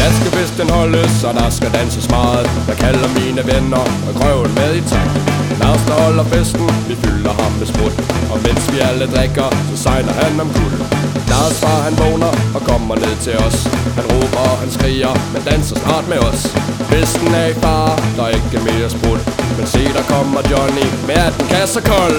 dag skal festen holdes, og der skal danses meget Jeg kalder mine venner og grøven med i takt Lars der holder festen, vi fylder ham med sprut Og mens vi alle drikker, så sejler han om guld Lars far han vågner og kommer ned til os Han råber og han skriger, men danser snart med os Festen er i far, der er ikke mere sprut Men se der kommer Johnny med den kasser kold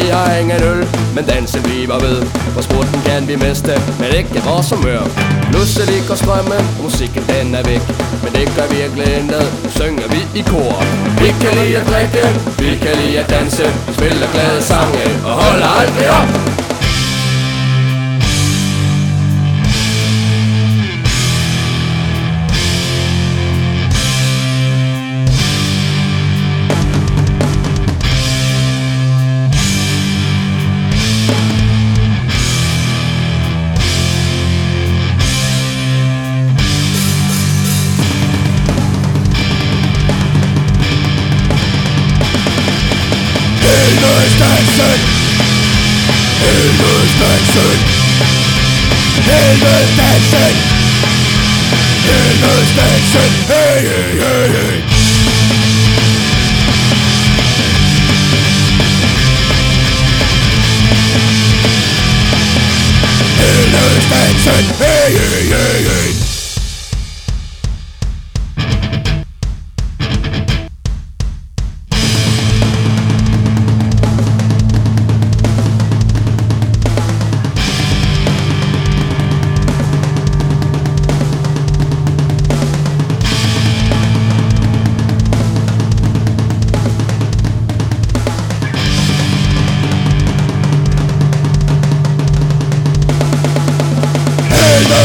har ingen øl Men dansen bliver ved For sporten kan vi meste Men ikke vores humør Pludselig ligger strømmen Og musikken den er væk Men det gør virkelig intet Nu synger vi i kor Vi kan lide at drikke Vi kan lide at danse Vi spiller glade sange Og holder aldrig op Hilversbergsen Hilversbergsen Hilversbergsen Hilversbergsen Hey, hey, hey, hey Hilversbergsen Hey, hey, hey, hey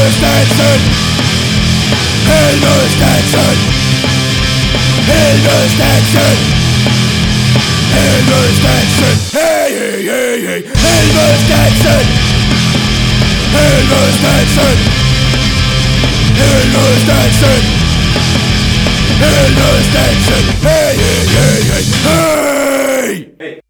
Elmer Stenson Elmer Stenson Hey, hey, hey, hey Elmer Stenson Elmer Stenson Hey, hey, hey, hey Hey!